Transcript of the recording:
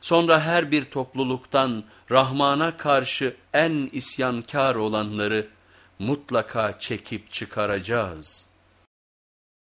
Sonra her bir topluluktan Rahman'a karşı en isyankar olanları mutlaka çekip çıkaracağız.''